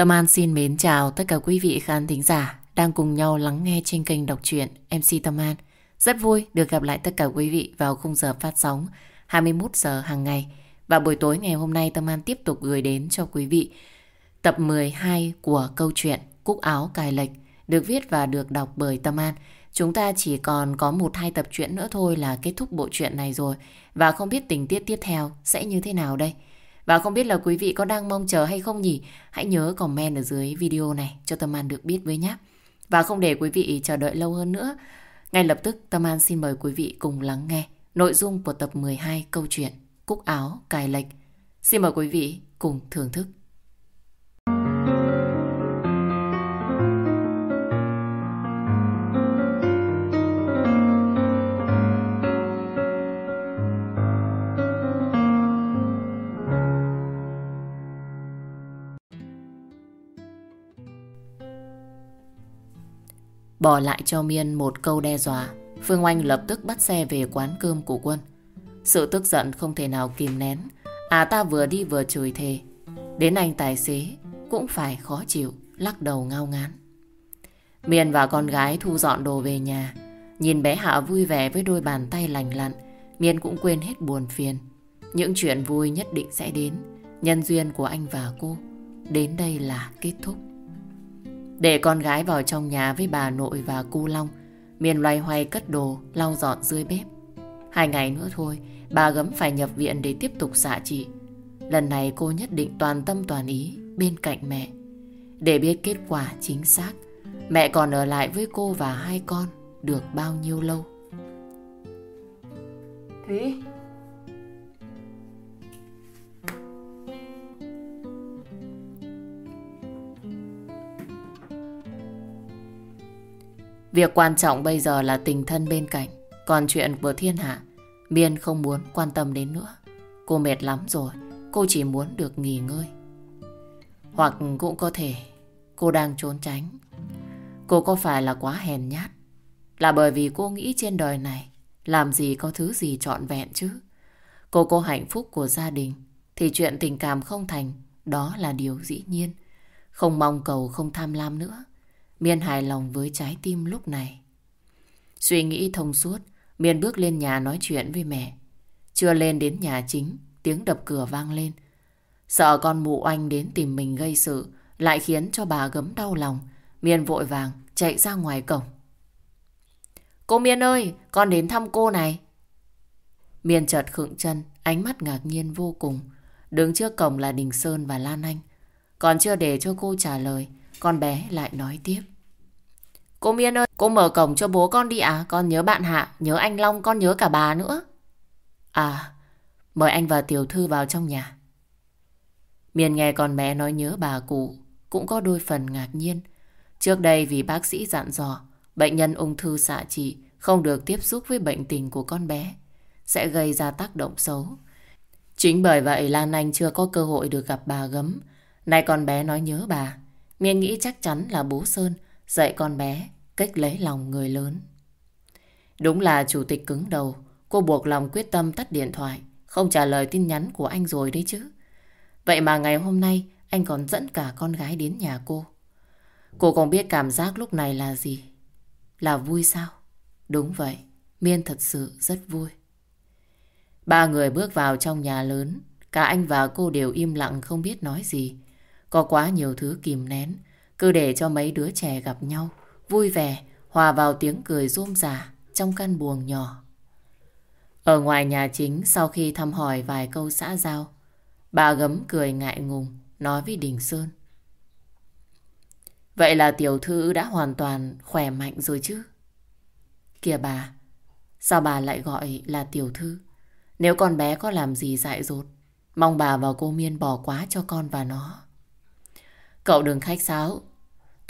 Tâm An xin mến chào tất cả quý vị khán thính giả đang cùng nhau lắng nghe trên kênh đọc truyện MC Tâm An. Rất vui được gặp lại tất cả quý vị vào khung giờ phát sóng 21 giờ hàng ngày. Và buổi tối ngày hôm nay Tâm An tiếp tục gửi đến cho quý vị tập 12 của câu chuyện Cúc áo cài lệch, được viết và được đọc bởi Tâm An. Chúng ta chỉ còn có một hai tập truyện nữa thôi là kết thúc bộ truyện này rồi. Và không biết tình tiết tiếp theo sẽ như thế nào đây. Và không biết là quý vị có đang mong chờ hay không nhỉ? Hãy nhớ comment ở dưới video này cho Tâm An được biết với nhé. Và không để quý vị chờ đợi lâu hơn nữa. Ngay lập tức Tâm An xin mời quý vị cùng lắng nghe nội dung của tập 12 câu chuyện Cúc áo cài lệch. Xin mời quý vị cùng thưởng thức. Bỏ lại cho Miên một câu đe dọa, Phương Oanh lập tức bắt xe về quán cơm của quân. Sự tức giận không thể nào kìm nén. À ta vừa đi vừa chửi thề. Đến anh tài xế cũng phải khó chịu, lắc đầu ngao ngán. Miên và con gái thu dọn đồ về nhà. Nhìn bé Hạ vui vẻ với đôi bàn tay lành lặn. Miên cũng quên hết buồn phiền. Những chuyện vui nhất định sẽ đến. Nhân duyên của anh và cô. Đến đây là kết thúc. Để con gái vào trong nhà với bà nội và cu Long. Miền loay hoay cất đồ, lau dọn dưới bếp. Hai ngày nữa thôi, bà gấm phải nhập viện để tiếp tục xạ trị. Lần này cô nhất định toàn tâm toàn ý bên cạnh mẹ. Để biết kết quả chính xác, mẹ còn ở lại với cô và hai con được bao nhiêu lâu. Thúy, Việc quan trọng bây giờ là tình thân bên cạnh. Còn chuyện của thiên hạ, Miên không muốn quan tâm đến nữa. Cô mệt lắm rồi, cô chỉ muốn được nghỉ ngơi. Hoặc cũng có thể cô đang trốn tránh. Cô có phải là quá hèn nhát? Là bởi vì cô nghĩ trên đời này làm gì có thứ gì trọn vẹn chứ? Cô có hạnh phúc của gia đình thì chuyện tình cảm không thành đó là điều dĩ nhiên. Không mong cầu không tham lam nữa. Miên hài lòng với trái tim lúc này. Suy nghĩ thông suốt, Miên bước lên nhà nói chuyện với mẹ. Chưa lên đến nhà chính, tiếng đập cửa vang lên. Sợ con mụ oanh đến tìm mình gây sự, lại khiến cho bà gấm đau lòng. Miên vội vàng chạy ra ngoài cổng. Cô Miên ơi, con đến thăm cô này. Miên chợt khựng chân, ánh mắt ngạc nhiên vô cùng. Đứng trước cổng là Đình Sơn và Lan Anh. Còn chưa để cho cô trả lời, con bé lại nói tiếp. Cô Miên ơi, cô mở cổng cho bố con đi à? Con nhớ bạn Hạ, nhớ anh Long, con nhớ cả bà nữa. À, mời anh và tiểu thư vào trong nhà. Miên nghe con bé nói nhớ bà cụ, cũng có đôi phần ngạc nhiên. Trước đây vì bác sĩ dặn dò, bệnh nhân ung thư xạ trị không được tiếp xúc với bệnh tình của con bé, sẽ gây ra tác động xấu. Chính bởi vậy Lan Anh chưa có cơ hội được gặp bà gấm. Nay con bé nói nhớ bà, Miên nghĩ chắc chắn là bố Sơn dạy con bé cách lấy lòng người lớn. Đúng là chủ tịch cứng đầu, cô buộc lòng quyết tâm tắt điện thoại, không trả lời tin nhắn của anh rồi đấy chứ. Vậy mà ngày hôm nay anh còn dẫn cả con gái đến nhà cô. Cô còn biết cảm giác lúc này là gì? Là vui sao? Đúng vậy, Miên thật sự rất vui. Ba người bước vào trong nhà lớn, cả anh và cô đều im lặng không biết nói gì. Có quá nhiều thứ kìm nén, cứ để cho mấy đứa trẻ gặp nhau, vui vẻ, hòa vào tiếng cười rôm rả trong căn buồng nhỏ. Ở ngoài nhà chính, sau khi thăm hỏi vài câu xã giao, bà gấm cười ngại ngùng, nói với Đình Sơn. Vậy là tiểu thư đã hoàn toàn khỏe mạnh rồi chứ? Kìa bà, sao bà lại gọi là tiểu thư? Nếu con bé có làm gì dại dột, mong bà và cô Miên bỏ quá cho con và nó. Cậu đừng khách sáo.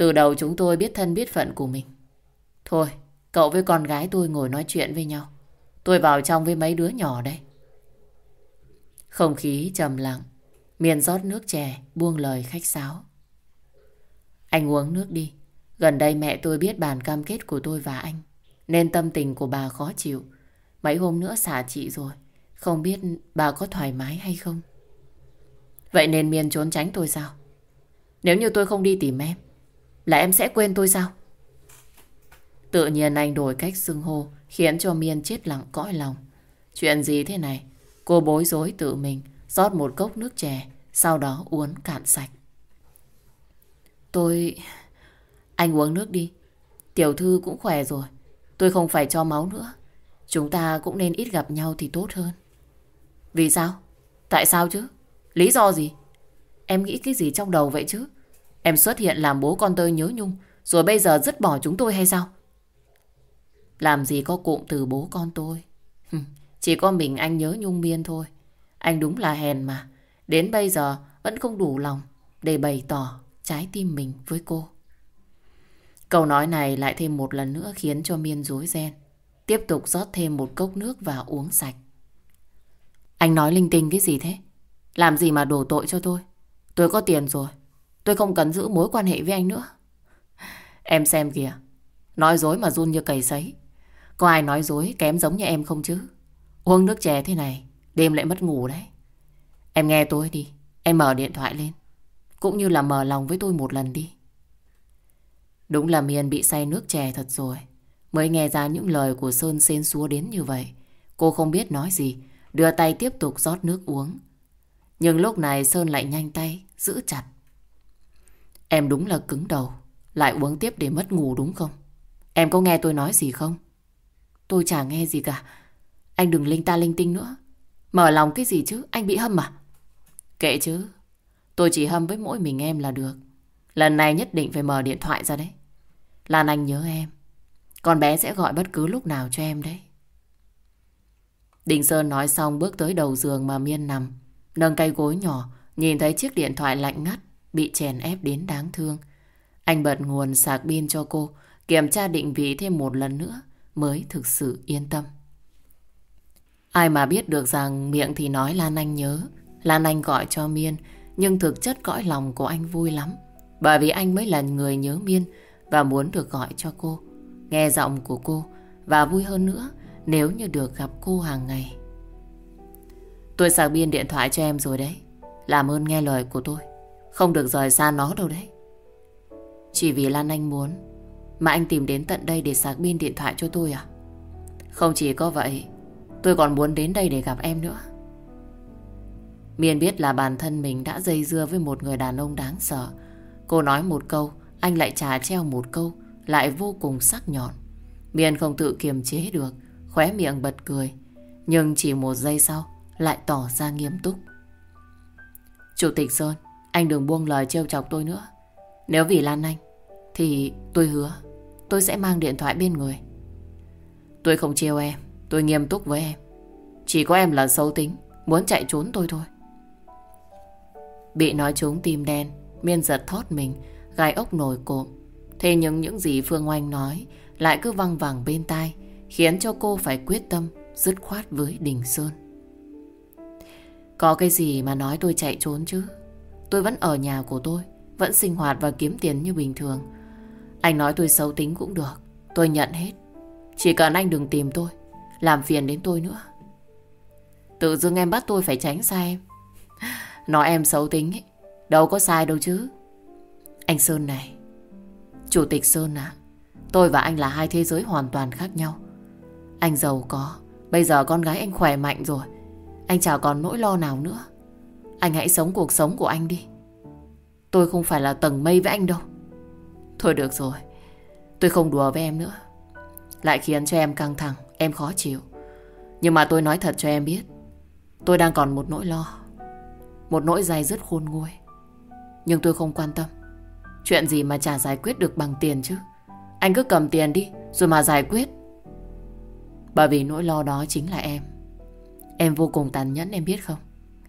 Từ đầu chúng tôi biết thân biết phận của mình. Thôi, cậu với con gái tôi ngồi nói chuyện với nhau. Tôi vào trong với mấy đứa nhỏ đây. Không khí trầm lặng. Miền rót nước chè, buông lời khách sáo. Anh uống nước đi. Gần đây mẹ tôi biết bản cam kết của tôi và anh. Nên tâm tình của bà khó chịu. Mấy hôm nữa xả chị rồi. Không biết bà có thoải mái hay không? Vậy nên Miên trốn tránh tôi sao? Nếu như tôi không đi tìm em, là em sẽ quên tôi sao? Tự nhiên anh đổi cách xưng hô, khiến cho Miên chết lặng cõi lòng. Chuyện gì thế này? Cô bối rối tự mình, rót một cốc nước chè, sau đó uống cạn sạch. Tôi... Anh uống nước đi. Tiểu thư cũng khỏe rồi. Tôi không phải cho máu nữa. Chúng ta cũng nên ít gặp nhau thì tốt hơn. Vì sao? Tại sao chứ? Lý do gì? Em nghĩ cái gì trong đầu vậy chứ? Em xuất hiện làm bố con tôi nhớ nhung, rồi bây giờ dứt bỏ chúng tôi hay sao? Làm gì có cụm từ bố con tôi? Chỉ có mình anh nhớ nhung miên thôi. Anh đúng là hèn mà. Đến bây giờ vẫn không đủ lòng để bày tỏ trái tim mình với cô. Câu nói này lại thêm một lần nữa khiến cho Miên rối ren. Tiếp tục rót thêm một cốc nước và uống sạch. Anh nói linh tinh cái gì thế? Làm gì mà đổ tội cho tôi? Tôi có tiền rồi. Tôi không cần giữ mối quan hệ với anh nữa. Em xem kìa. Nói dối mà run như cầy sấy. Có ai nói dối kém giống như em không chứ? Uống nước chè thế này, đêm lại mất ngủ đấy. Em nghe tôi đi. Em mở điện thoại lên. Cũng như là mở lòng với tôi một lần đi. Đúng là Miên bị say nước chè thật rồi. Mới nghe ra những lời của Sơn xên xúa đến như vậy. Cô không biết nói gì, đưa tay tiếp tục rót nước uống. Nhưng lúc này Sơn lại nhanh tay, giữ chặt. Em đúng là cứng đầu, lại uống tiếp để mất ngủ đúng không? Em có nghe tôi nói gì không? Tôi chả nghe gì cả. Anh đừng linh ta linh tinh nữa. Mở lòng cái gì chứ, anh bị hâm à? Kệ chứ, tôi chỉ hâm với mỗi mình em là được. Lần này nhất định phải mở điện thoại ra đấy. Lan Anh nhớ em. Con bé sẽ gọi bất cứ lúc nào cho em đấy. Đình Sơn nói xong bước tới đầu giường mà Miên nằm. Nâng cây gối nhỏ, nhìn thấy chiếc điện thoại lạnh ngắt, bị chèn ép đến đáng thương. Anh bật nguồn sạc pin cho cô, kiểm tra định vị thêm một lần nữa mới thực sự yên tâm. Ai mà biết được rằng miệng thì nói Lan Anh nhớ, Lan Anh gọi cho Miên, nhưng thực chất cõi lòng của anh vui lắm. Bởi vì anh mới là người nhớ Miên và muốn được gọi cho cô, nghe giọng của cô và vui hơn nữa nếu như được gặp cô hàng ngày. Tôi sạc pin điện thoại cho em rồi đấy. Làm ơn nghe lời của tôi. Không được rời xa nó đâu đấy. Chỉ vì Lan Anh muốn mà anh tìm đến tận đây để sạc pin điện thoại cho tôi à? Không chỉ có vậy, tôi còn muốn đến đây để gặp em nữa. Miên biết là bản thân mình đã dây dưa với một người đàn ông đáng sợ. Cô nói một câu, anh lại trà treo một câu, lại vô cùng sắc nhọn. Miên không tự kiềm chế được, khóe miệng bật cười. Nhưng chỉ một giây sau, lại tỏ ra nghiêm túc. Chủ tịch Sơn, anh đừng buông lời trêu chọc tôi nữa. Nếu vì Lan Anh, thì tôi hứa tôi sẽ mang điện thoại bên người. Tôi không trêu em, tôi nghiêm túc với em. Chỉ có em là xấu tính, muốn chạy trốn tôi thôi. Bị nói trúng tim đen, miên giật thót mình, gai ốc nổi cộm. Thế nhưng những gì Phương Oanh nói lại cứ văng vẳng bên tai, khiến cho cô phải quyết tâm dứt khoát với Đình Sơn. Có cái gì mà nói tôi chạy trốn chứ? Tôi vẫn ở nhà của tôi, vẫn sinh hoạt và kiếm tiền như bình thường. Anh nói tôi xấu tính cũng được, tôi nhận hết. Chỉ cần anh đừng tìm tôi, làm phiền đến tôi nữa. Tự dưng em bắt tôi phải tránh xa em. Nói em xấu tính ấy, đâu có sai đâu chứ. Anh Sơn này, Chủ tịch Sơn à, tôi và anh là hai thế giới hoàn toàn khác nhau. Anh giàu có, bây giờ con gái anh khỏe mạnh rồi. Anh chả còn nỗi lo nào nữa. Anh hãy sống cuộc sống của anh đi. Tôi không phải là tầng mây với anh đâu. Thôi được rồi. Tôi không đùa với em nữa. Lại khiến cho em căng thẳng, em khó chịu. Nhưng mà tôi nói thật cho em biết. Tôi đang còn một nỗi lo. Một nỗi dài dứt khôn nguôi. Nhưng tôi không quan tâm. Chuyện gì mà chả giải quyết được bằng tiền chứ. Anh cứ cầm tiền đi, rồi mà giải quyết. Bởi vì nỗi lo đó chính là em. Em vô cùng tàn nhẫn em biết không?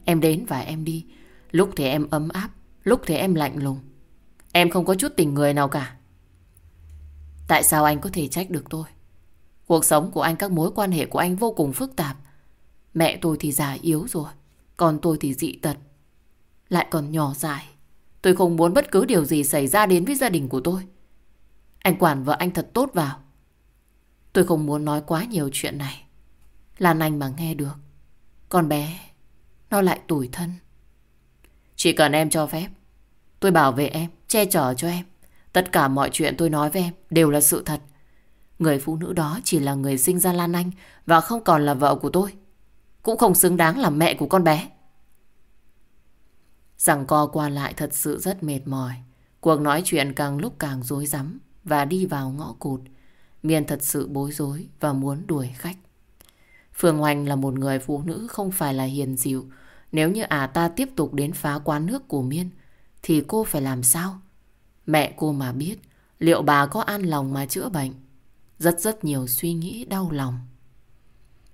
Em đến và em đi. Lúc thì em ấm áp, lúc thì em lạnh lùng. Em không có chút tình người nào cả. Tại sao anh có thể trách được tôi? Cuộc sống của anh, các mối quan hệ của anh vô cùng phức tạp. Mẹ tôi thì già yếu rồi, còn tôi thì dị tật. Lại còn nhỏ dài. Tôi không muốn bất cứ điều gì xảy ra đến với gia đình của tôi. Anh quản vợ anh thật tốt vào. Tôi không muốn nói quá nhiều chuyện này. Lan Anh mà nghe được. Con bé, nó lại tủi thân. Chỉ cần em cho phép, Tôi bảo vệ em, che chở cho em. Tất cả mọi chuyện tôi nói với em đều là sự thật. Người phụ nữ đó chỉ là người sinh ra Lan Anh và không còn là vợ của tôi. Cũng không xứng đáng là mẹ của con bé. Rằng co qua lại thật sự rất mệt mỏi. Cuộc nói chuyện càng lúc càng rối rắm và đi vào ngõ cụt. Miên thật sự bối rối và muốn đuổi khách. Phương Hoành là một người phụ nữ không phải là hiền dịu. Nếu như à ta tiếp tục đến phá quán nước của Miên, thì cô phải làm sao? Mẹ cô mà biết, liệu bà có an lòng mà chữa bệnh? Rất rất nhiều suy nghĩ đau lòng.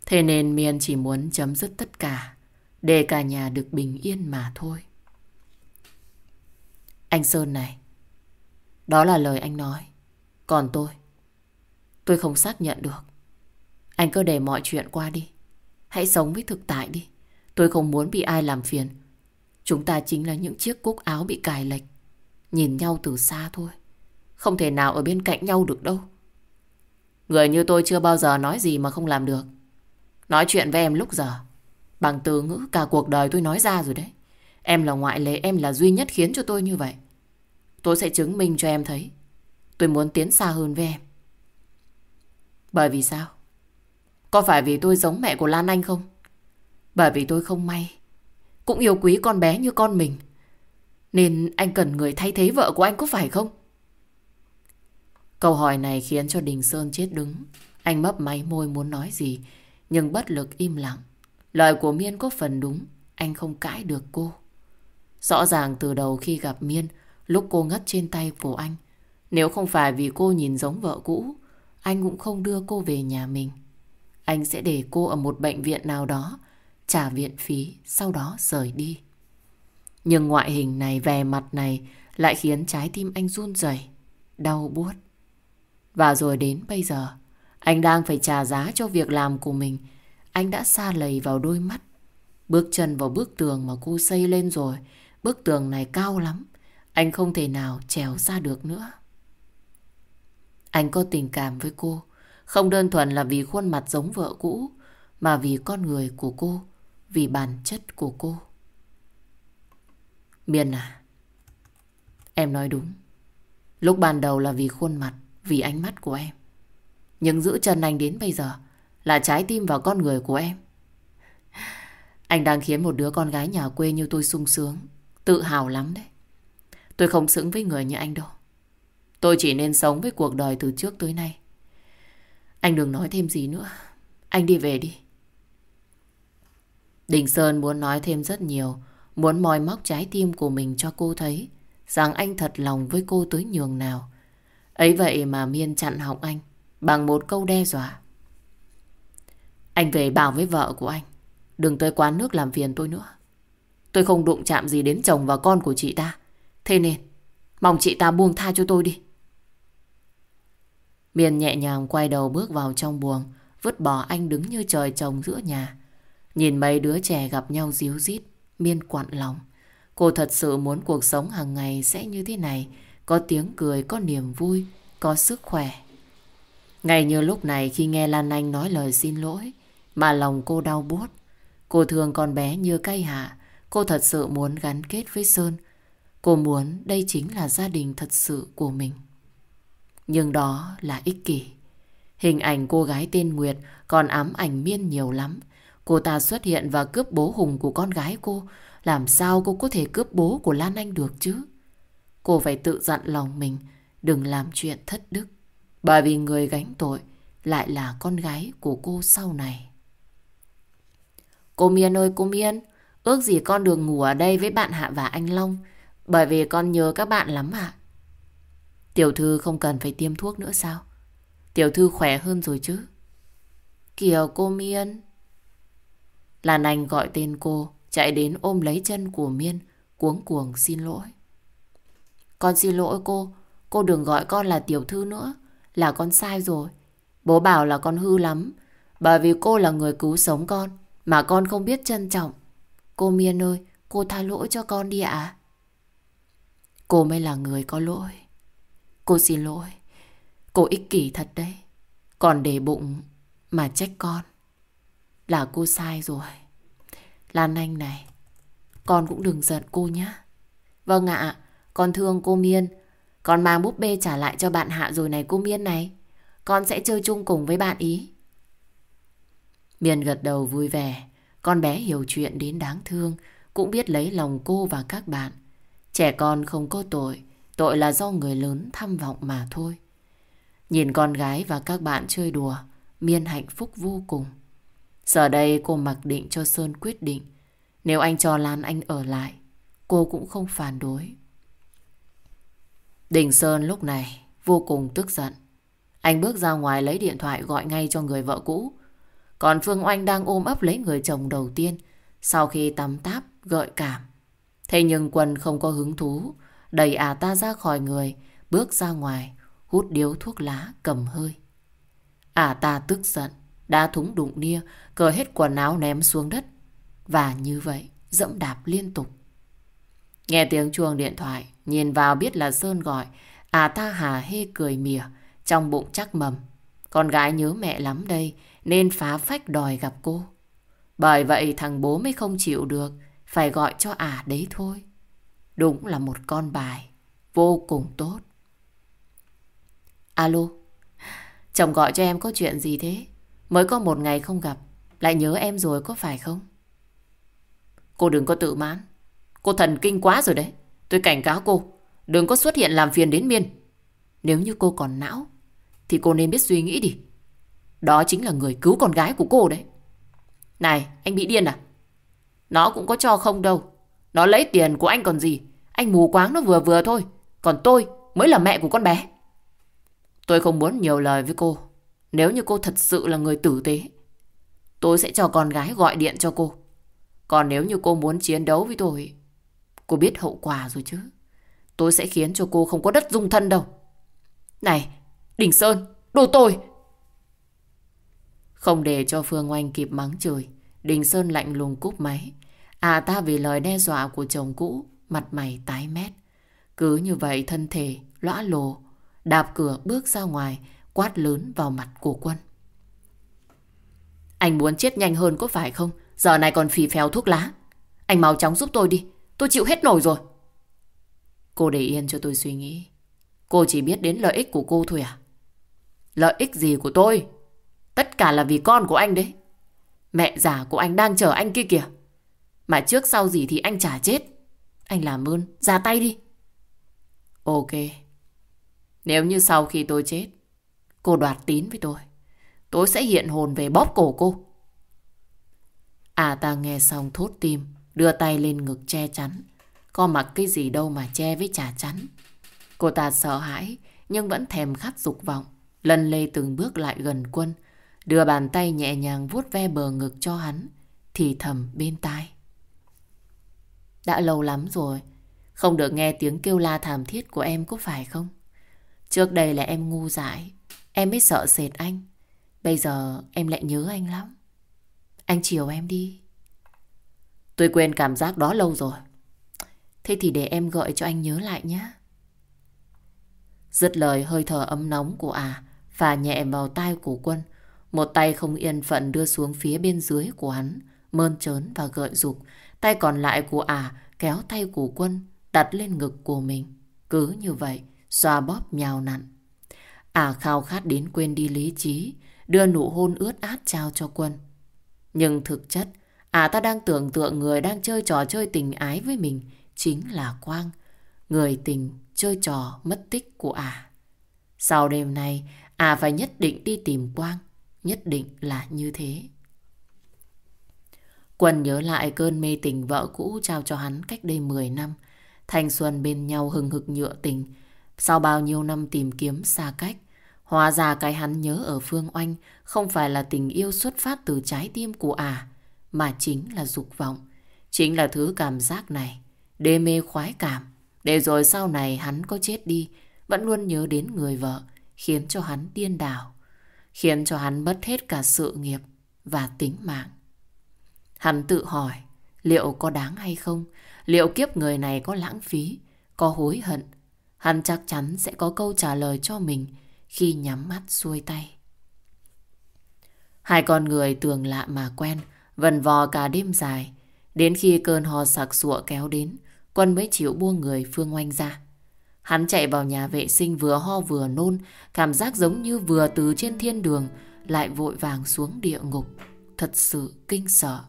Thế nên Miên chỉ muốn chấm dứt tất cả, để cả nhà được bình yên mà thôi. Anh Sơn này, đó là lời anh nói. Còn tôi, tôi không xác nhận được. Anh cứ để mọi chuyện qua đi. Hãy sống với thực tại đi. Tôi không muốn bị ai làm phiền. Chúng ta chính là những chiếc cúc áo bị cài lệch. Nhìn nhau từ xa thôi. Không thể nào ở bên cạnh nhau được đâu. Người như tôi chưa bao giờ nói gì mà không làm được. Nói chuyện với em lúc giờ. Bằng từ ngữ cả cuộc đời tôi nói ra rồi đấy. Em là ngoại lệ, em là duy nhất khiến cho tôi như vậy. Tôi sẽ chứng minh cho em thấy. Tôi muốn tiến xa hơn với em. Bởi vì sao? Có phải vì tôi giống mẹ của Lan Anh không? Bởi vì tôi không may. Cũng yêu quý con bé như con mình. Nên anh cần người thay thế vợ của anh có phải không? Câu hỏi này khiến cho Đình Sơn chết đứng. Anh mấp máy môi muốn nói gì, nhưng bất lực im lặng. Lời của Miên có phần đúng, anh không cãi được cô. Rõ ràng từ đầu khi gặp Miên, lúc cô ngất trên tay của anh, nếu không phải vì cô nhìn giống vợ cũ, anh cũng không đưa cô về nhà mình. Anh sẽ để cô ở một bệnh viện nào đó, trả viện phí, sau đó rời đi. Nhưng ngoại hình này, vẻ mặt này lại khiến trái tim anh run rẩy, đau buốt. Và rồi đến bây giờ, anh đang phải trả giá cho việc làm của mình. Anh đã xa lầy vào đôi mắt. Bước chân vào bức tường mà cô xây lên rồi. Bức tường này cao lắm. Anh không thể nào trèo ra được nữa. Anh có tình cảm với cô. Không đơn thuần là vì khuôn mặt giống vợ cũ, mà vì con người của cô, vì bản chất của cô. Miên à, em nói đúng. Lúc ban đầu là vì khuôn mặt, vì ánh mắt của em. Nhưng giữ chân anh đến bây giờ là trái tim và con người của em. Anh đang khiến một đứa con gái nhà quê như tôi sung sướng, tự hào lắm đấy. Tôi không xứng với người như anh đâu. Tôi chỉ nên sống với cuộc đời từ trước tới nay. Anh đừng nói thêm gì nữa. Anh đi về đi. Đình Sơn muốn nói thêm rất nhiều, muốn moi móc trái tim của mình cho cô thấy rằng anh thật lòng với cô tới nhường nào. Ấy vậy mà Miên chặn họng anh bằng một câu đe dọa. Anh về bảo với vợ của anh, đừng tới quán nước làm phiền tôi nữa. Tôi không đụng chạm gì đến chồng và con của chị ta. Thế nên, mong chị ta buông tha cho tôi đi. Miên nhẹ nhàng quay đầu bước vào trong buồng, vứt bỏ anh đứng như trời trồng giữa nhà. Nhìn mấy đứa trẻ gặp nhau díu dít, Miên quặn lòng. Cô thật sự muốn cuộc sống hàng ngày sẽ như thế này, có tiếng cười, có niềm vui, có sức khỏe. Ngày như lúc này khi nghe Lan Anh nói lời xin lỗi, mà lòng cô đau buốt. Cô thương con bé như cây hạ, cô thật sự muốn gắn kết với Sơn. Cô muốn đây chính là gia đình thật sự của mình. Nhưng đó là ích kỷ. Hình ảnh cô gái tên Nguyệt còn ám ảnh miên nhiều lắm. Cô ta xuất hiện và cướp bố Hùng của con gái cô. Làm sao cô có thể cướp bố của Lan Anh được chứ? Cô phải tự dặn lòng mình đừng làm chuyện thất đức. Bởi vì người gánh tội lại là con gái của cô sau này. Cô Miên ơi cô Miên, ước gì con được ngủ ở đây với bạn Hạ và anh Long. Bởi vì con nhớ các bạn lắm ạ. Tiểu thư không cần phải tiêm thuốc nữa sao? Tiểu thư khỏe hơn rồi chứ? Kiều cô Miên. Lan Anh gọi tên cô, chạy đến ôm lấy chân của Miên, cuống cuồng xin lỗi. Con xin lỗi cô, cô đừng gọi con là tiểu thư nữa, là con sai rồi. Bố bảo là con hư lắm, bởi vì cô là người cứu sống con, mà con không biết trân trọng. Cô Miên ơi, cô tha lỗi cho con đi ạ. Cô mới là người có lỗi. Cô xin lỗi. Cô ích kỷ thật đấy. Còn để bụng mà trách con. Là cô sai rồi. Lan Anh này, con cũng đừng giận cô nhé. Vâng ạ, con thương cô Miên. Con mang búp bê trả lại cho bạn Hạ rồi này cô Miên này. Con sẽ chơi chung cùng với bạn ý. Miên gật đầu vui vẻ. Con bé hiểu chuyện đến đáng thương. Cũng biết lấy lòng cô và các bạn. Trẻ con không có tội. Tội là do người lớn tham vọng mà thôi. Nhìn con gái và các bạn chơi đùa. Miên hạnh phúc vô cùng. Giờ đây cô mặc định cho Sơn quyết định. Nếu anh cho Lan Anh ở lại, cô cũng không phản đối. Đình Sơn lúc này vô cùng tức giận. Anh bước ra ngoài lấy điện thoại gọi ngay cho người vợ cũ. Còn Phương Oanh đang ôm ấp lấy người chồng đầu tiên sau khi tắm táp, gợi cảm. Thế nhưng Quân không có hứng thú, đẩy à ta ra khỏi người, bước ra ngoài, hút điếu thuốc lá cầm hơi. À ta tức giận, đá thúng đụng nia, cởi hết quần áo ném xuống đất. Và như vậy, dẫm đạp liên tục. Nghe tiếng chuông điện thoại, nhìn vào biết là Sơn gọi, à ta hà hê cười mỉa, trong bụng chắc mầm. Con gái nhớ mẹ lắm đây, nên phá phách đòi gặp cô. Bởi vậy thằng bố mới không chịu được, phải gọi cho ả đấy thôi. Đúng là một con bài, vô cùng tốt. Alo, chồng gọi cho em có chuyện gì thế? Mới có một ngày không gặp, lại nhớ em rồi có phải không? Cô đừng có tự mãn. Cô thần kinh quá rồi đấy. Tôi cảnh cáo cô, đừng có xuất hiện làm phiền đến miên. Nếu như cô còn não, thì cô nên biết suy nghĩ đi. Đó chính là người cứu con gái của cô đấy. Này, anh bị điên à? Nó cũng có cho không đâu. Nó lấy tiền của anh còn gì. Anh mù quáng nó vừa vừa thôi. Còn tôi mới là mẹ của con bé. Tôi không muốn nhiều lời với cô. Nếu như cô thật sự là người tử tế, tôi sẽ cho con gái gọi điện cho cô. Còn nếu như cô muốn chiến đấu với tôi, cô biết hậu quả rồi chứ. Tôi sẽ khiến cho cô không có đất dung thân đâu. Này, Đình Sơn, đồ tôi! Không để cho Phương Oanh kịp mắng chửi, Đình Sơn lạnh lùng cúp máy. À ta vì lời đe dọa của chồng cũ, mặt mày tái mét. Cứ như vậy thân thể, lõa lồ, đạp cửa bước ra ngoài, quát lớn vào mặt của quân. Anh muốn chết nhanh hơn có phải không? Giờ này còn phì phèo thuốc lá. Anh mau chóng giúp tôi đi. Tôi chịu hết nổi rồi. Cô để yên cho tôi suy nghĩ. Cô chỉ biết đến lợi ích của cô thôi à? Lợi ích gì của tôi? Tất cả là vì con của anh đấy. Mẹ già của anh đang chờ anh kia kìa. Mà trước sau gì thì anh chả chết. Anh làm ơn, ra tay đi. Ok. Nếu như sau khi tôi chết, cô đoạt tín với tôi, tôi sẽ hiện hồn về bóp cổ cô. À ta nghe xong thốt tim, đưa tay lên ngực che chắn. Có mặc cái gì đâu mà che với trà chắn. Cô ta sợ hãi, nhưng vẫn thèm khát dục vọng. Lần lê từng bước lại gần quân, đưa bàn tay nhẹ nhàng vuốt ve bờ ngực cho hắn, thì thầm bên tai. Đã lâu lắm rồi, không được nghe tiếng kêu la thảm thiết của em có phải không? Trước đây là em ngu dại, em mới sợ sệt anh. Bây giờ em lại nhớ anh lắm. Anh chiều em đi. Tôi quên cảm giác đó lâu rồi. Thế thì để em gọi cho anh nhớ lại nhé. Dứt lời hơi thở ấm nóng của à, phà nhẹ vào tay của quân. Một tay không yên phận đưa xuống phía bên dưới của hắn, mơn trớn và gợi dục. Tay còn lại của à kéo tay của quân, đặt lên ngực của mình. Cứ như vậy, xoa bóp nhào nặn. À khao khát đến quên đi lý trí, đưa nụ hôn ướt át trao cho quân. Nhưng thực chất, à ta đang tưởng tượng người đang chơi trò chơi tình ái với mình chính là Quang, người tình chơi trò mất tích của à. Sau đêm nay, ả phải nhất định đi tìm Quang, nhất định là như thế. Quân nhớ lại cơn mê tình vợ cũ trao cho hắn cách đây 10 năm. Thanh xuân bên nhau hừng hực nhựa tình. Sau bao nhiêu năm tìm kiếm xa cách, Hóa ra cái hắn nhớ ở Phương Oanh không phải là tình yêu xuất phát từ trái tim của à, mà chính là dục vọng. Chính là thứ cảm giác này, đê mê khoái cảm. Để rồi sau này hắn có chết đi, vẫn luôn nhớ đến người vợ, khiến cho hắn điên đảo. Khiến cho hắn mất hết cả sự nghiệp và tính mạng. Hắn tự hỏi, liệu có đáng hay không? Liệu kiếp người này có lãng phí, có hối hận? Hắn chắc chắn sẽ có câu trả lời cho mình khi nhắm mắt xuôi tay. Hai con người tường lạ mà quen, vần vò cả đêm dài. Đến khi cơn ho sặc sụa kéo đến, Quân mới chịu buông người Phương Oanh ra. Hắn chạy vào nhà vệ sinh vừa ho vừa nôn, cảm giác giống như vừa từ trên thiên đường lại vội vàng xuống địa ngục. Thật sự kinh sợ.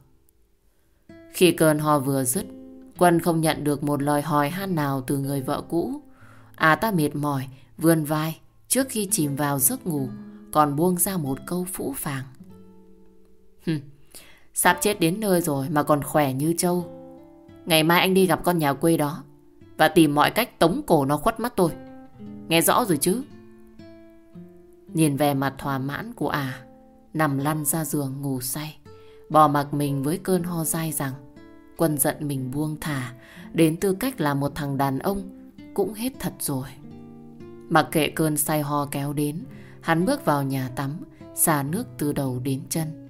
Khi cơn ho vừa dứt, Quân không nhận được một lời hỏi han nào từ người vợ cũ. À ta mệt mỏi, vươn vai trước khi chìm vào giấc ngủ, còn buông ra một câu phũ phàng. Hừm, sắp chết đến nơi rồi mà còn khỏe như trâu. Ngày mai anh đi gặp con nhà quê đó và tìm mọi cách tống cổ nó khuất mắt tôi. Nghe rõ rồi chứ? Nhìn về mặt thỏa mãn của à, nằm lăn ra giường ngủ say, bò mặc mình với cơn ho dai rằng Quân giận mình buông thả, đến tư cách là một thằng đàn ông cũng hết thật rồi. Mặc kệ cơn say ho kéo đến, hắn bước vào nhà tắm, xả nước từ đầu đến chân.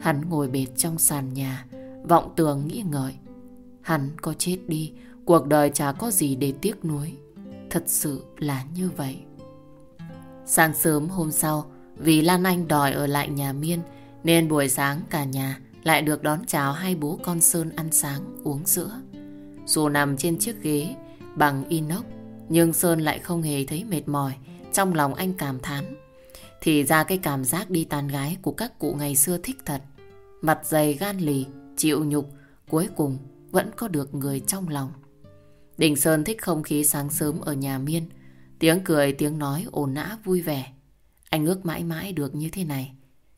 Hắn ngồi bệt trong sàn nhà, vọng tường nghĩ ngợi. Hắn có chết đi, cuộc đời chả có gì để tiếc nuối. Thật sự là như vậy. Sáng sớm hôm sau, vì Lan Anh đòi ở lại nhà Miên, nên buổi sáng cả nhà lại được đón chào hai bố con Sơn ăn sáng, uống sữa. Dù nằm trên chiếc ghế bằng inox, nhưng Sơn lại không hề thấy mệt mỏi. Trong lòng anh cảm thán. Thì ra cái cảm giác đi tàn gái của các cụ ngày xưa thích thật. Mặt dày gan lì, chịu nhục, cuối cùng vẫn có được người trong lòng. Đình Sơn thích không khí sáng sớm ở nhà Miên. Tiếng cười, tiếng nói ồn ã vui vẻ. Anh ước mãi mãi được như thế này.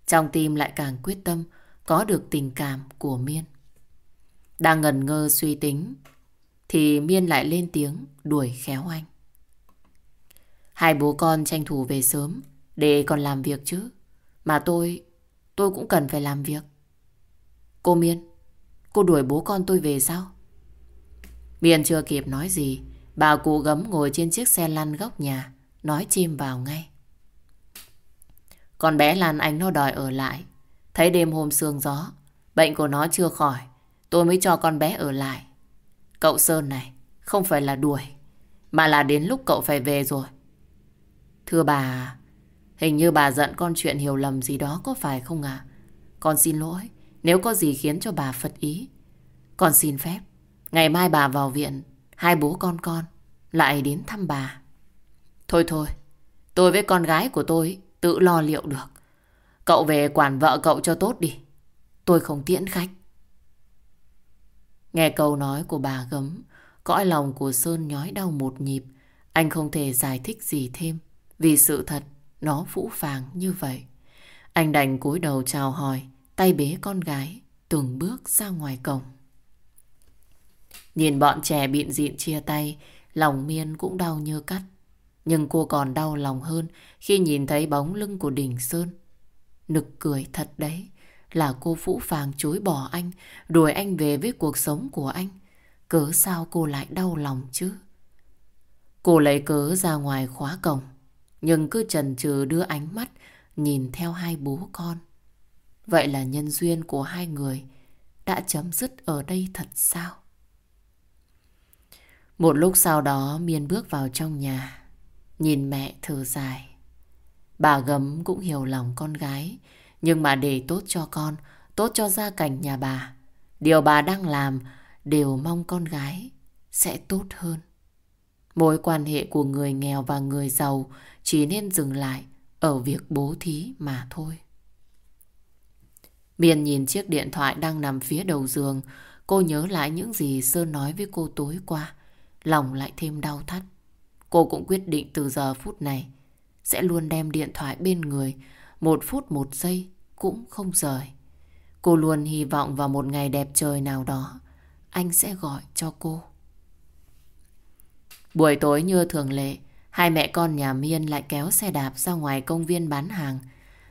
Trong tim lại càng quyết tâm có được tình cảm của Miên. Đang ngần ngơ suy tính, thì Miên lại lên tiếng đuổi khéo anh. Hai bố con tranh thủ về sớm để còn làm việc chứ. Mà tôi, tôi cũng cần phải làm việc. Cô Miên, cô đuổi bố con tôi về sao? Miên chưa kịp nói gì, bà cụ gấm ngồi trên chiếc xe lăn góc nhà, nói chim vào ngay. Con bé Lan Anh nó đòi ở lại, Thấy đêm hôm sương gió, bệnh của nó chưa khỏi, tôi mới cho con bé ở lại. Cậu Sơn này, không phải là đuổi, mà là đến lúc cậu phải về rồi. Thưa bà, hình như bà giận con chuyện hiểu lầm gì đó có phải không ạ? Con xin lỗi, nếu có gì khiến cho bà phật ý. Con xin phép, ngày mai bà vào viện, hai bố con con lại đến thăm bà. Thôi thôi, tôi với con gái của tôi tự lo liệu được. Cậu về quản vợ cậu cho tốt đi. Tôi không tiễn khách. Nghe câu nói của bà gấm, cõi lòng của Sơn nhói đau một nhịp. Anh không thể giải thích gì thêm, vì sự thật nó phũ phàng như vậy. Anh đành cúi đầu chào hỏi, tay bế con gái, từng bước ra ngoài cổng. Nhìn bọn trẻ bịn dịn chia tay, lòng miên cũng đau như cắt. Nhưng cô còn đau lòng hơn khi nhìn thấy bóng lưng của Đình Sơn Nực cười thật đấy. Là cô Phũ Phàng chối bỏ anh, Đuổi anh về với cuộc sống của anh. Cớ sao cô lại đau lòng chứ? Cô lấy cớ ra ngoài khóa cổng, Nhưng cứ chần chừ đưa ánh mắt Nhìn theo hai bố con. Vậy là nhân duyên của hai người Đã chấm dứt ở đây thật sao? Một lúc sau đó Miên bước vào trong nhà, Nhìn mẹ thở dài. Bà gấm cũng hiểu lòng con gái, nhưng mà để tốt cho con, tốt cho gia cảnh nhà bà. Điều bà đang làm đều mong con gái sẽ tốt hơn. Mối quan hệ của người nghèo và người giàu chỉ nên dừng lại ở việc bố thí mà thôi. Miền nhìn chiếc điện thoại đang nằm phía đầu giường, cô nhớ lại những gì Sơn nói với cô tối qua. Lòng lại thêm đau thắt. Cô cũng quyết định từ giờ phút này sẽ luôn đem điện thoại bên người, một phút một giây cũng không rời. Cô luôn hy vọng vào một ngày đẹp trời nào đó, anh sẽ gọi cho cô. Buổi tối như thường lệ, hai mẹ con nhà Miên lại kéo xe đạp ra ngoài công viên bán hàng.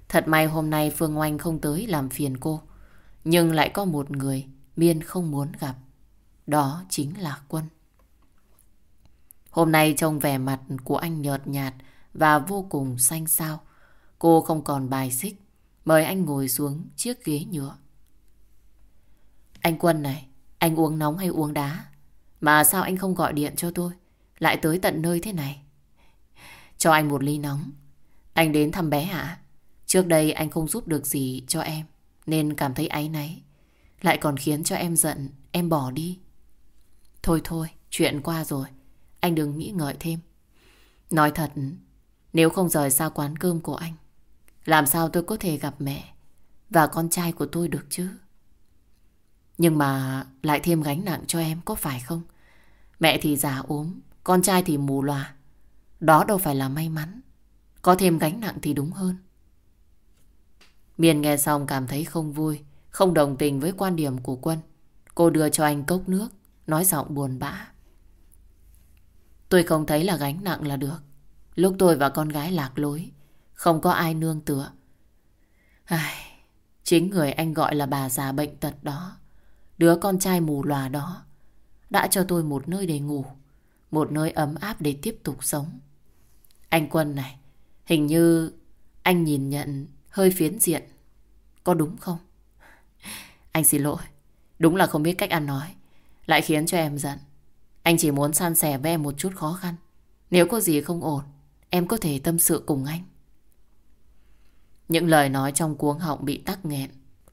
Thật may hôm nay Phương Oanh không tới làm phiền cô. Nhưng lại có một người Miên không muốn gặp. Đó chính là Quân. Hôm nay trông vẻ mặt của anh nhợt nhạt, và vô cùng xanh xao. Cô không còn bài xích, mời anh ngồi xuống chiếc ghế nhựa. Anh Quân này, anh uống nóng hay uống đá? Mà sao anh không gọi điện cho tôi, lại tới tận nơi thế này? Cho anh một ly nóng. Anh đến thăm bé hả? Trước đây anh không giúp được gì cho em, nên cảm thấy áy náy. Lại còn khiến cho em giận, em bỏ đi. Thôi thôi, chuyện qua rồi. Anh đừng nghĩ ngợi thêm. Nói thật, nếu không rời xa quán cơm của anh, làm sao tôi có thể gặp mẹ và con trai của tôi được chứ? Nhưng mà lại thêm gánh nặng cho em có phải không? Mẹ thì già ốm, con trai thì mù lòa. Đó đâu phải là may mắn. Có thêm gánh nặng thì đúng hơn. Miền nghe xong cảm thấy không vui, không đồng tình với quan điểm của Quân. Cô đưa cho anh cốc nước, nói giọng buồn bã. Tôi không thấy là gánh nặng là được. Lúc tôi và con gái lạc lối, không có ai nương tựa. Ai, chính người anh gọi là bà già bệnh tật đó, đứa con trai mù lòa đó, đã cho tôi một nơi để ngủ, một nơi ấm áp để tiếp tục sống. Anh Quân này, hình như anh nhìn nhận hơi phiến diện, có đúng không? Anh xin lỗi, đúng là không biết cách ăn nói, lại khiến cho em giận. Anh chỉ muốn san sẻ với em một chút khó khăn. Nếu có gì không ổn, em có thể tâm sự cùng anh. Những lời nói trong cuống họng bị tắc nghẹn.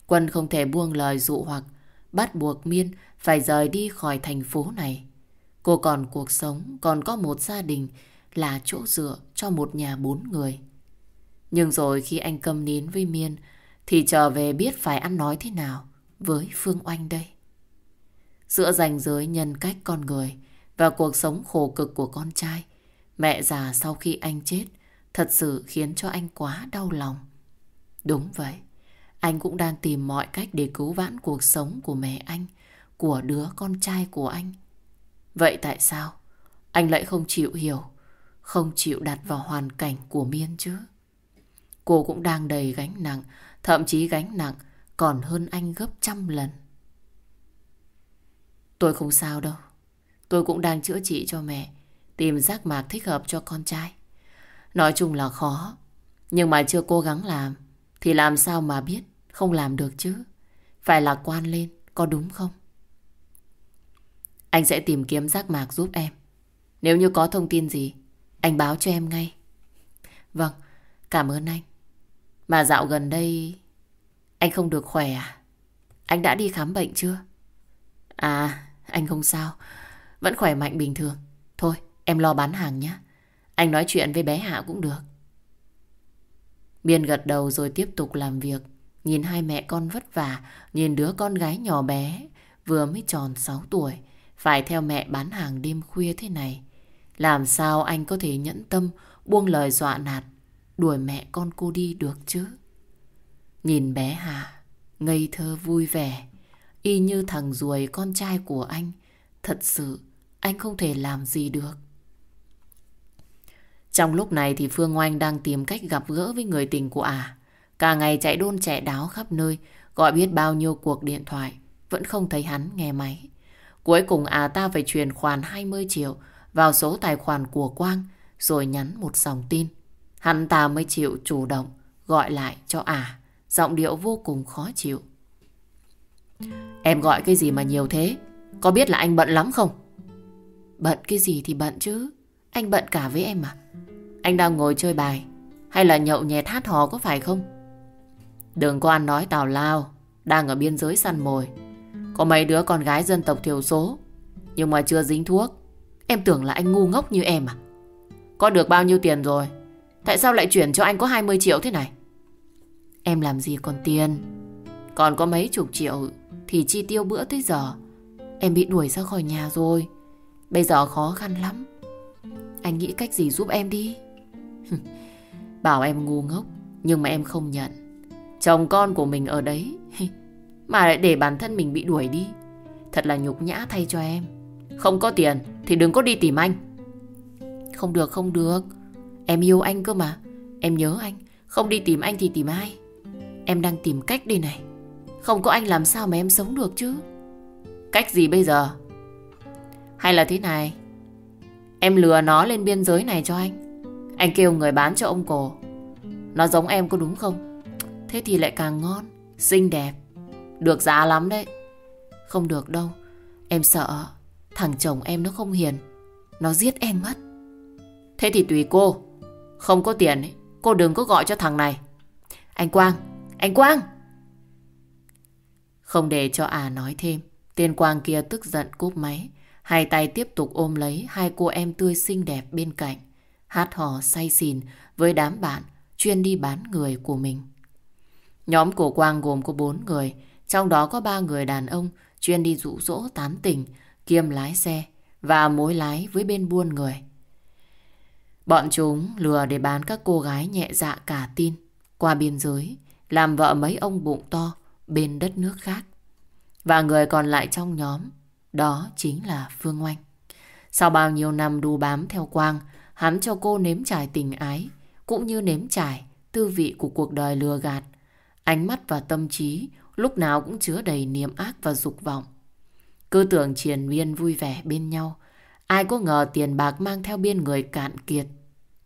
Quân không thể buông lời dụ hoặc bắt buộc Miên phải rời đi khỏi thành phố này. Cô còn cuộc sống, còn có một gia đình là chỗ dựa cho một nhà bốn người. Nhưng rồi khi anh câm nín với Miên thì trở về biết phải ăn nói thế nào với Phương Oanh đây. Giữa ranh giới nhân cách con người và cuộc sống khổ cực của con trai, mẹ già sau khi anh chết thật sự khiến cho anh quá đau lòng. Đúng vậy, anh cũng đang tìm mọi cách để cứu vãn cuộc sống của mẹ anh, của đứa con trai của anh. Vậy tại sao anh lại không chịu hiểu, không chịu đặt vào hoàn cảnh của Miên chứ? Cô cũng đang đầy gánh nặng, thậm chí gánh nặng còn hơn anh gấp trăm lần. Tôi không sao đâu. Tôi cũng đang chữa trị cho mẹ, tìm giác mạc thích hợp cho con trai. Nói chung là khó, nhưng mà chưa cố gắng làm, thì làm sao mà biết không làm được chứ. Phải lạc quan lên, có đúng không? Anh sẽ tìm kiếm giác mạc giúp em. Nếu như có thông tin gì, anh báo cho em ngay. Vâng, cảm ơn anh. Mà dạo gần đây, anh không được khỏe à? Anh đã đi khám bệnh chưa? À, anh không sao. Vẫn khỏe mạnh bình thường. Thôi, em lo bán hàng nhé. Anh nói chuyện với bé Hạ cũng được. Biên gật đầu rồi tiếp tục làm việc. Nhìn hai mẹ con vất vả, nhìn đứa con gái nhỏ bé, vừa mới tròn 6 tuổi, phải theo mẹ bán hàng đêm khuya thế này. Làm sao anh có thể nhẫn tâm buông lời dọa nạt, đuổi mẹ con cô đi được chứ? Nhìn bé Hà, ngây thơ vui vẻ, y như thằng ruồi con trai của anh. Thật sự, anh không thể làm gì được. Trong lúc này thì Phương Oanh đang tìm cách gặp gỡ với người tình của à. Cả ngày chạy đôn chạy đáo khắp nơi, gọi biết bao nhiêu cuộc điện thoại, vẫn không thấy hắn nghe máy. Cuối cùng à ta phải truyền khoản 20 triệu vào số tài khoản của Quang, rồi nhắn một dòng tin. Hắn ta mới chịu chủ động gọi lại cho à, giọng điệu vô cùng khó chịu. Em gọi cái gì mà nhiều thế? Có biết là anh bận lắm không? Bận cái gì thì bận chứ. Anh bận cả với em à? Anh đang ngồi chơi bài hay là nhậu nhẹt hát hò có phải không? Đừng có ăn nói tào lao, đang ở biên giới săn mồi. Có mấy đứa con gái dân tộc thiểu số, nhưng mà chưa dính thuốc. Em tưởng là anh ngu ngốc như em à? Có được bao nhiêu tiền rồi? Tại sao lại chuyển cho anh có 20 triệu thế này? Em làm gì còn tiền? Còn có mấy chục triệu thì chi tiêu bữa tới giờ. Em bị đuổi ra khỏi nhà rồi. Bây giờ khó khăn lắm. Anh nghĩ cách gì giúp em đi. Bảo em ngu ngốc, nhưng mà em không nhận. Chồng con của mình ở đấy, mà lại để bản thân mình bị đuổi đi. Thật là nhục nhã thay cho em. Không có tiền thì đừng có đi tìm anh. Không được, không được. Em yêu anh cơ mà. Em nhớ anh. Không đi tìm anh thì tìm ai? Em đang tìm cách đây này. Không có anh làm sao mà em sống được chứ? Cách gì bây giờ? Hay là thế này? Em lừa nó lên biên giới này cho anh. Anh kêu người bán cho ông cổ. Nó giống em có đúng không? Thế thì lại càng ngon, xinh đẹp. Được giá lắm đấy. Không được đâu. Em sợ thằng chồng em nó không hiền. Nó giết em mất. Thế thì tùy cô. Không có tiền, ấy, cô đừng có gọi cho thằng này. Anh Quang, anh Quang! Không để cho à nói thêm, tên Quang kia tức giận cúp máy. Hai tay tiếp tục ôm lấy hai cô em tươi xinh đẹp bên cạnh hát hò say xỉn với đám bạn chuyên đi bán người của mình. Nhóm của Quang gồm có bốn người, trong đó có ba người đàn ông chuyên đi dụ dỗ tán tỉnh, kiêm lái xe và mối lái với bên buôn người. Bọn chúng lừa để bán các cô gái nhẹ dạ cả tin qua biên giới, làm vợ mấy ông bụng to bên đất nước khác. Và người còn lại trong nhóm, đó chính là Phương Oanh. Sau bao nhiêu năm đu bám theo Quang, hắn cho cô nếm trải tình ái, cũng như nếm trải tư vị của cuộc đời lừa gạt. Ánh mắt và tâm trí lúc nào cũng chứa đầy niềm ác và dục vọng. Cứ tưởng triền miên vui vẻ bên nhau, ai có ngờ tiền bạc mang theo biên người cạn kiệt.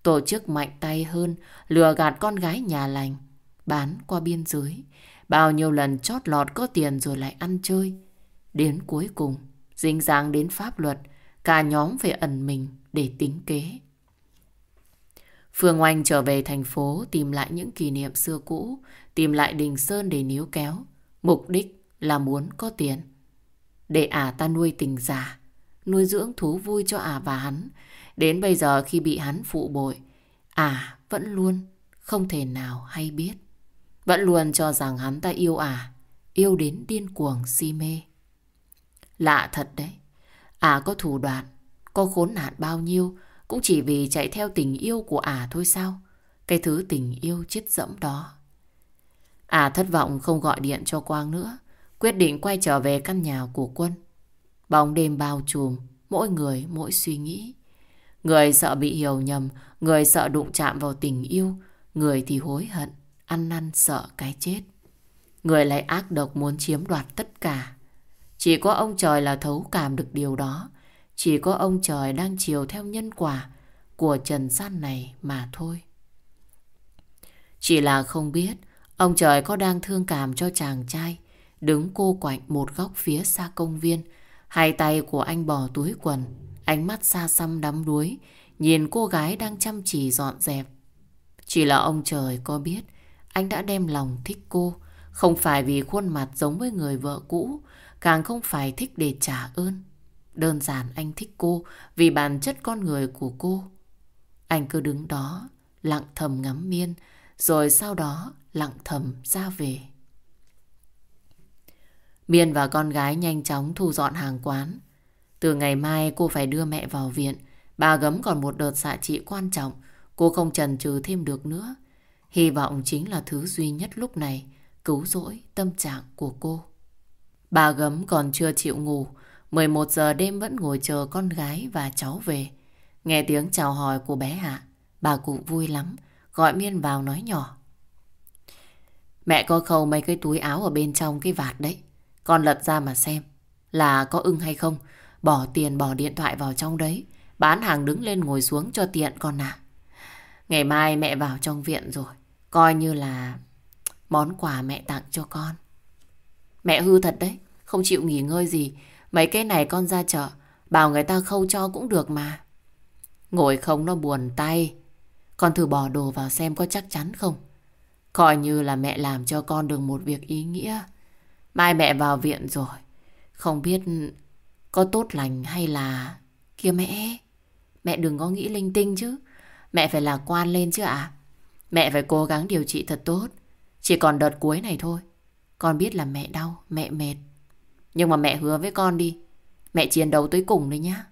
Tổ chức mạnh tay hơn, lừa gạt con gái nhà lành, bán qua biên giới. Bao nhiêu lần chót lọt có tiền rồi lại ăn chơi. Đến cuối cùng, dính dáng đến pháp luật, cả nhóm phải ẩn mình để tính kế. Phương Oanh trở về thành phố tìm lại những kỷ niệm xưa cũ, tìm lại Đình Sơn để níu kéo. Mục đích là muốn có tiền. Để ả ta nuôi tình giả, nuôi dưỡng thú vui cho ả và hắn. Đến bây giờ khi bị hắn phụ bội, ả vẫn luôn không thể nào hay biết. Vẫn luôn cho rằng hắn ta yêu ả, yêu đến điên cuồng si mê. Lạ thật đấy, ả có thủ đoạn, có khốn nạn bao nhiêu, cũng chỉ vì chạy theo tình yêu của ả thôi sao? Cái thứ tình yêu chết dẫm đó. Ả thất vọng không gọi điện cho Quang nữa, quyết định quay trở về căn nhà của Quân. Bóng đêm bao trùm, mỗi người mỗi suy nghĩ. Người sợ bị hiểu nhầm, người sợ đụng chạm vào tình yêu, người thì hối hận, ăn năn sợ cái chết. Người lại ác độc muốn chiếm đoạt tất cả. Chỉ có ông trời là thấu cảm được điều đó. Chỉ có ông trời đang chiều theo nhân quả của trần gian này mà thôi. Chỉ là không biết ông trời có đang thương cảm cho chàng trai đứng cô quạnh một góc phía xa công viên. Hai tay của anh bỏ túi quần, ánh mắt xa xăm đắm đuối, nhìn cô gái đang chăm chỉ dọn dẹp. Chỉ là ông trời có biết anh đã đem lòng thích cô, không phải vì khuôn mặt giống với người vợ cũ, càng không phải thích để trả ơn. Đơn giản anh thích cô vì bản chất con người của cô. Anh cứ đứng đó, lặng thầm ngắm miên, rồi sau đó lặng thầm ra về. Miên và con gái nhanh chóng thu dọn hàng quán. Từ ngày mai cô phải đưa mẹ vào viện. Bà gấm còn một đợt xạ trị quan trọng. Cô không chần chừ thêm được nữa. Hy vọng chính là thứ duy nhất lúc này cứu rỗi tâm trạng của cô. Bà gấm còn chưa chịu ngủ. 11 giờ đêm vẫn ngồi chờ con gái và cháu về. Nghe tiếng chào hỏi của bé Hạ, bà cụ vui lắm, gọi Miên vào nói nhỏ. Mẹ có khâu mấy cái túi áo ở bên trong cái vạt đấy. Con lật ra mà xem là có ưng hay không. Bỏ tiền bỏ điện thoại vào trong đấy. Bán hàng đứng lên ngồi xuống cho tiện con ạ. Ngày mai mẹ vào trong viện rồi. Coi như là món quà mẹ tặng cho con. Mẹ hư thật đấy. Không chịu nghỉ ngơi gì. Mấy cái này con ra chợ. Bảo người ta khâu cho cũng được mà. Ngồi không nó buồn tay. Con thử bỏ đồ vào xem có chắc chắn không. Coi như là mẹ làm cho con được một việc ý nghĩa. Mai mẹ vào viện rồi. Không biết có tốt lành hay là... kia mẹ, mẹ đừng có nghĩ linh tinh chứ. Mẹ phải lạc quan lên chứ ạ. Mẹ phải cố gắng điều trị thật tốt. Chỉ còn đợt cuối này thôi. Con biết là mẹ đau, mẹ mệt. Nhưng mà mẹ hứa với con đi. Mẹ chiến đấu tới cùng đấy nhá.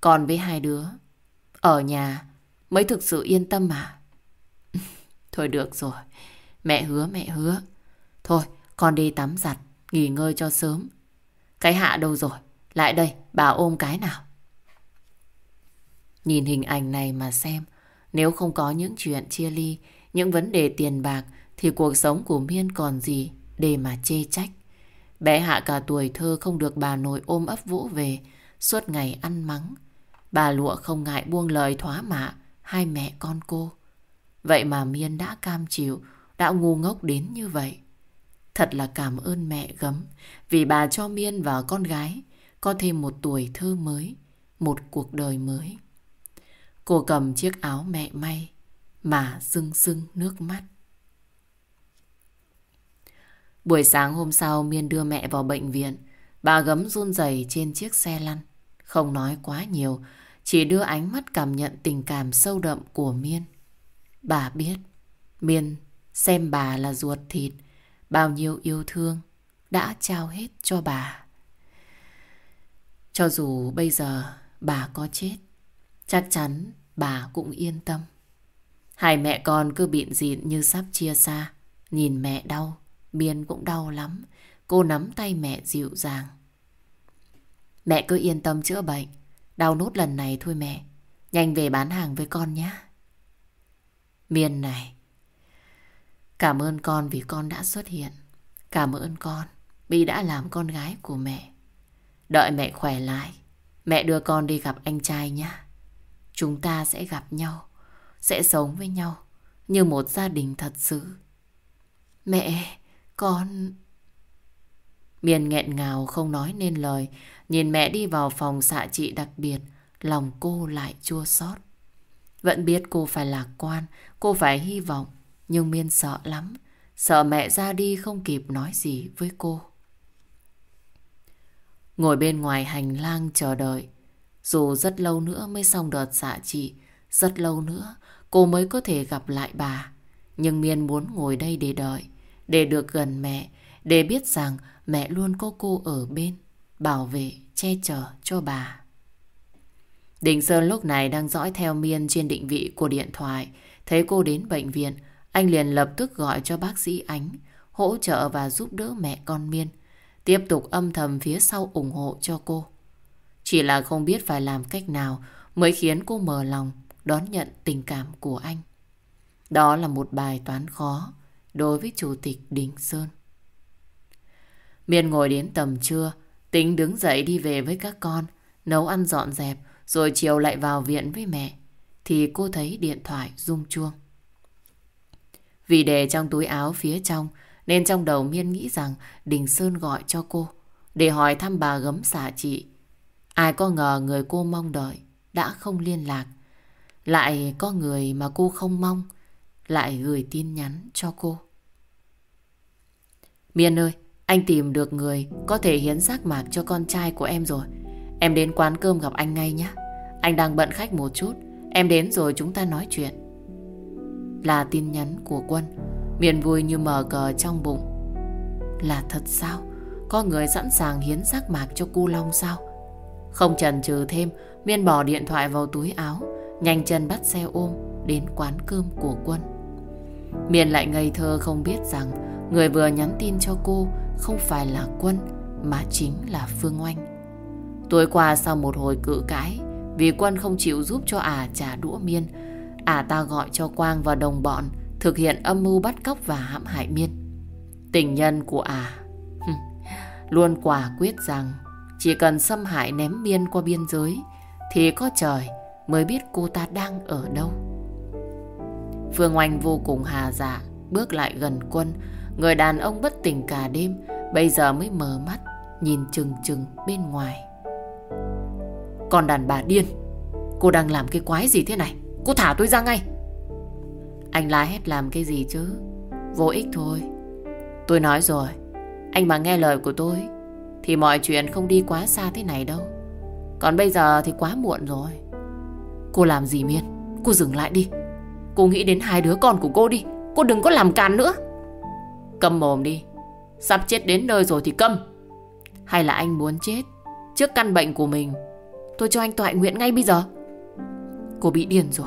Con với hai đứa. Ở nhà mới thực sự yên tâm mà. Thôi được rồi. Mẹ hứa, mẹ hứa. Thôi, con đi tắm giặt, nghỉ ngơi cho sớm. Cái hạ đâu rồi? Lại đây, bà ôm cái nào. Nhìn hình ảnh này mà xem, nếu không có những chuyện chia ly, những vấn đề tiền bạc, thì cuộc sống của Miên còn gì để mà chê trách. Bé Hạ cả tuổi thơ không được bà nội ôm ấp vỗ về, suốt ngày ăn mắng. Bà lụa không ngại buông lời thoá mạ hai mẹ con cô. Vậy mà Miên đã cam chịu, đã ngu ngốc đến như vậy. Thật là cảm ơn mẹ gấm vì bà cho Miên và con gái có thêm một tuổi thơ mới, một cuộc đời mới. Cô cầm chiếc áo mẹ may mà rưng rưng nước mắt. Buổi sáng hôm sau Miên đưa mẹ vào bệnh viện. Bà gấm run rẩy trên chiếc xe lăn. Không nói quá nhiều, chỉ đưa ánh mắt cảm nhận tình cảm sâu đậm của Miên. Bà biết, Miên xem bà là ruột thịt, bao nhiêu yêu thương đã trao hết cho bà. Cho dù bây giờ bà có chết, chắc chắn bà cũng yên tâm. Hai mẹ con cứ bịn dịn như sắp chia xa. Nhìn mẹ đau, Miên cũng đau lắm. Cô nắm tay mẹ dịu dàng. Mẹ cứ yên tâm chữa bệnh. Đau nốt lần này thôi mẹ. Nhanh về bán hàng với con nhé. Miên này. Cảm ơn con vì con đã xuất hiện. Cảm ơn con vì đã làm con gái của mẹ. Đợi mẹ khỏe lại. Mẹ đưa con đi gặp anh trai nhé. Chúng ta sẽ gặp nhau. Sẽ sống với nhau. Như một gia đình thật sự. Mẹ, con... Miền nghẹn ngào không nói nên lời. Nhìn mẹ đi vào phòng xạ trị đặc biệt. Lòng cô lại chua xót. Vẫn biết cô phải lạc quan, cô phải hy vọng. Nhưng Miên sợ lắm. Sợ mẹ ra đi không kịp nói gì với cô. Ngồi bên ngoài hành lang chờ đợi. Dù rất lâu nữa mới xong đợt xạ trị. Rất lâu nữa cô mới có thể gặp lại bà. Nhưng Miên muốn ngồi đây để đợi. Để được gần mẹ. Để biết rằng mẹ luôn có cô ở bên. Bảo vệ, che chở cho bà. Đình Sơn lúc này đang dõi theo Miên trên định vị của điện thoại. Thấy cô đến bệnh viện, anh liền lập tức gọi cho bác sĩ Ánh, hỗ trợ và giúp đỡ mẹ con Miên. Tiếp tục âm thầm phía sau ủng hộ cho cô. Chỉ là không biết phải làm cách nào mới khiến cô mở lòng đón nhận tình cảm của anh. Đó là một bài toán khó đối với Chủ tịch Đình Sơn. Miên ngồi đến tầm trưa, tính đứng dậy đi về với các con, nấu ăn dọn dẹp, rồi chiều lại vào viện với mẹ. Thì cô thấy điện thoại rung chuông. Vì để trong túi áo phía trong, nên trong đầu Miên nghĩ rằng Đình Sơn gọi cho cô, để hỏi thăm bà gấm xả chị. Ai có ngờ người cô mong đợi đã không liên lạc. Lại có người mà cô không mong, lại gửi tin nhắn cho cô. Miên ơi, anh tìm được người có thể hiến xác mạc cho con trai của em rồi. Em đến quán cơm gặp anh ngay nhé. Anh đang bận khách một chút. Em đến rồi chúng ta nói chuyện. Là tin nhắn của Quân. Miền vui như mở cờ trong bụng. Là thật sao? Có người sẵn sàng hiến xác mạc cho cu Long sao? Không chần chừ thêm, Miên bỏ điện thoại vào túi áo, nhanh chân bắt xe ôm đến quán cơm của Quân. Miên lại ngây thơ không biết rằng người vừa nhắn tin cho cô không phải là Quân mà chính là Phương Oanh. Tối qua sau một hồi cự cãi, vì Quân không chịu giúp cho ả à trả đũa Miên, ả à ta gọi cho Quang và đồng bọn thực hiện âm mưu bắt cóc và hãm hại Miên. Tình nhân của ả à, luôn quả quyết rằng chỉ cần xâm hại ném Miên qua biên giới thì có trời mới biết cô ta đang ở đâu. Phương Oanh vô cùng hà dạ, bước lại gần Quân, người đàn ông bất tỉnh cả đêm, bây giờ mới mở mắt, nhìn chừng chừng bên ngoài. Còn đàn bà điên Cô đang làm cái quái gì thế này? Cô thả tôi ra ngay. Anh la hét làm cái gì chứ? Vô ích thôi. Tôi nói rồi Anh mà nghe lời của tôi Thì mọi chuyện không đi quá xa thế này đâu. Còn bây giờ thì quá muộn rồi. Cô làm gì Miên? Cô dừng lại đi. Cô nghĩ đến hai đứa con của cô đi. Cô đừng có làm càn nữa. Câm mồm đi. Sắp chết đến nơi rồi thì câm Hay là anh muốn chết Trước căn bệnh của mình? Tôi cho anh tọa nguyện ngay bây giờ. Cô bị điên rồi.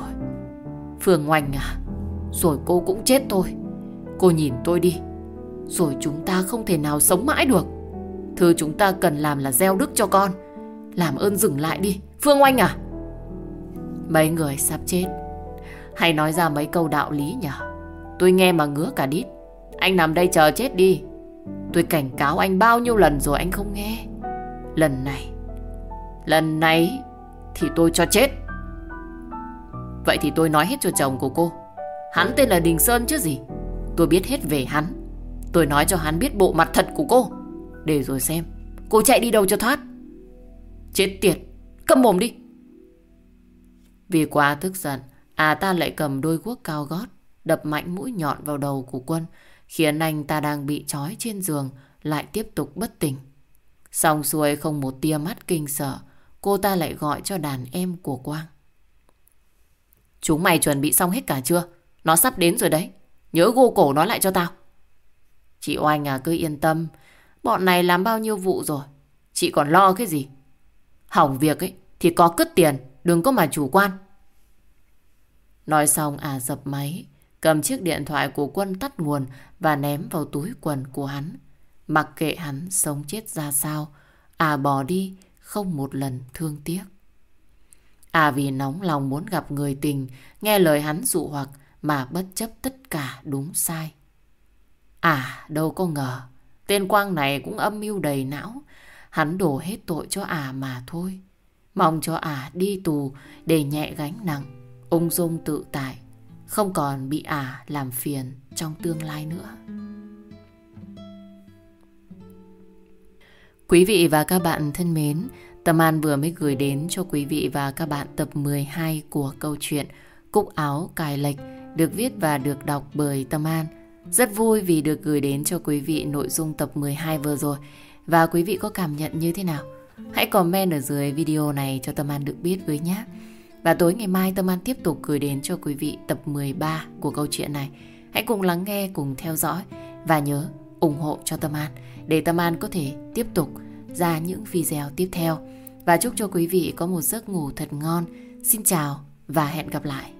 Phương Oanh à Rồi cô cũng chết thôi. Cô nhìn tôi đi. Rồi chúng ta không thể nào sống mãi được. Thứ chúng ta cần làm là gieo đức cho con. Làm ơn dừng lại đi. Phương Oanh à. Mấy người sắp chết hay nói ra mấy câu đạo lý nhỉ Tôi nghe mà ngứa cả đít Anh nằm đây chờ chết đi Tôi cảnh cáo anh bao nhiêu lần rồi anh không nghe Lần này Lần này thì tôi cho chết. Vậy thì tôi nói hết cho chồng của cô. Hắn tên là Đình Sơn chứ gì. Tôi biết hết về hắn. Tôi nói cho hắn biết bộ mặt thật của cô. Để rồi xem cô chạy đi đâu cho thoát. Chết tiệt, câm mồm đi. Vì quá tức giận, à ta lại cầm đôi guốc cao gót, đập mạnh mũi nhọn vào đầu của quân, khiến anh ta đang bị trói trên giường lại tiếp tục bất tỉnh. Xong xuôi không một tia mắt kinh sợ, cô ta lại gọi cho đàn em của Quang. Chúng mày chuẩn bị xong hết cả chưa? Nó sắp đến rồi đấy. Nhớ gô cổ nó lại cho tao. Chị Oanh à cứ yên tâm. Bọn này làm bao nhiêu vụ rồi. Chị còn lo cái gì? Hỏng việc ấy thì có cất tiền. Đừng có mà chủ quan. Nói xong à dập máy. Cầm chiếc điện thoại của quân tắt nguồn và ném vào túi quần của hắn. Mặc kệ hắn sống chết ra sao. À bỏ đi không một lần thương tiếc. À vì nóng lòng muốn gặp người tình, nghe lời hắn dụ hoặc mà bất chấp tất cả đúng sai. À đâu có ngờ, tên Quang này cũng âm mưu đầy não. Hắn đổ hết tội cho à mà thôi. Mong cho à đi tù để nhẹ gánh nặng, ung dung tự tại, không còn bị à làm phiền trong tương lai nữa. Quý vị và các bạn thân mến, Tâm An vừa mới gửi đến cho quý vị và các bạn tập 12 của câu chuyện Cúc áo cài lệch được viết và được đọc bởi Tâm An. Rất vui vì được gửi đến cho quý vị nội dung tập 12 vừa rồi. Và quý vị có cảm nhận như thế nào? Hãy comment ở dưới video này cho Tâm An được biết với nhé. Và tối ngày mai Tâm An tiếp tục gửi đến cho quý vị tập 13 của câu chuyện này. Hãy cùng lắng nghe, cùng theo dõi và nhớ ủng hộ cho Tâm An để Tâm An có thể tiếp tục ra những video tiếp theo. Và chúc cho quý vị có một giấc ngủ thật ngon. Xin chào và hẹn gặp lại.